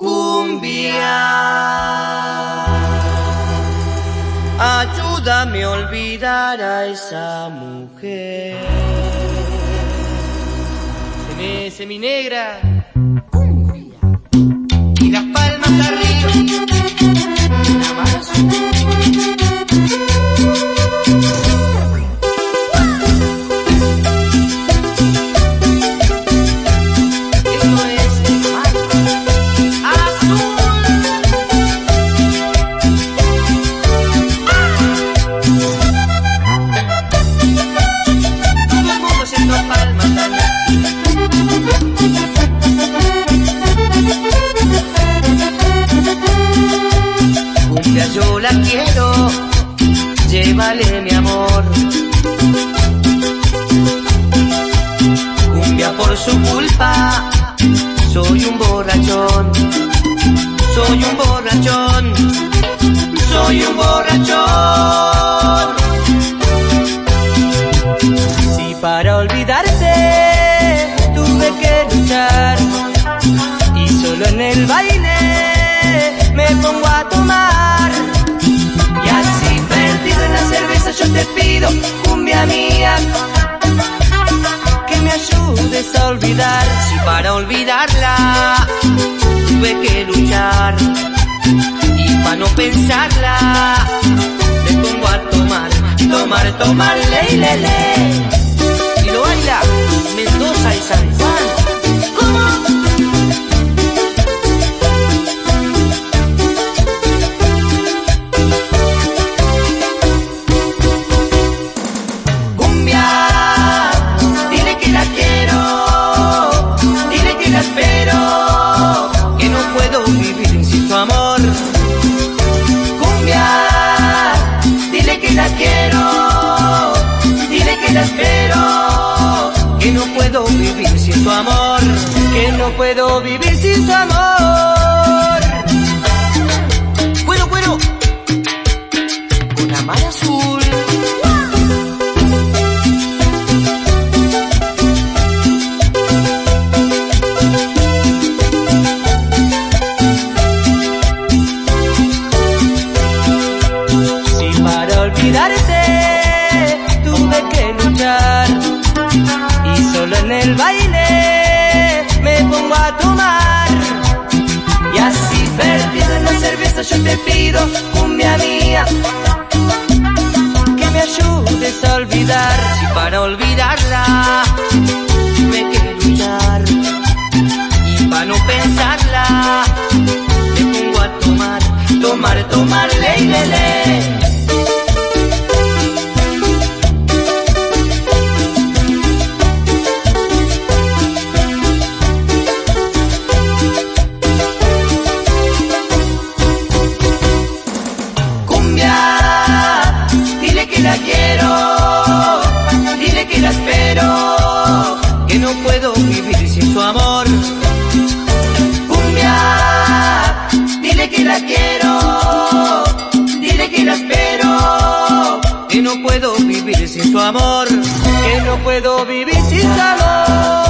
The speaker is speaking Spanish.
Cumbia. Ayúdame a olvidar a esa mujer. Se me, mi negra. Yo la quiero, llévale mi amor. Cumbia por su culpa, soy un borrachón. Soy un borrachón, para olvidarla tuve que luchar y para no pensarla me pongo a tomar, tomar, tomar, ley, le, le. Vivir sin su amor, que no puedo vivir sin su amor. El baile me pongo a tomar. Y así perdido en la cerveza yo te pido cumbia mía que me ayudes a olvidar. Si para olvidarla tuve que luchar y para no pensarla me pongo a tomar tomar tomar ley le, la quiero, dile que la espero, que no puedo vivir sin su amor. Cumbia, dile que la quiero, dile que la espero, que no puedo vivir sin su amor, que no puedo vivir sin su amor.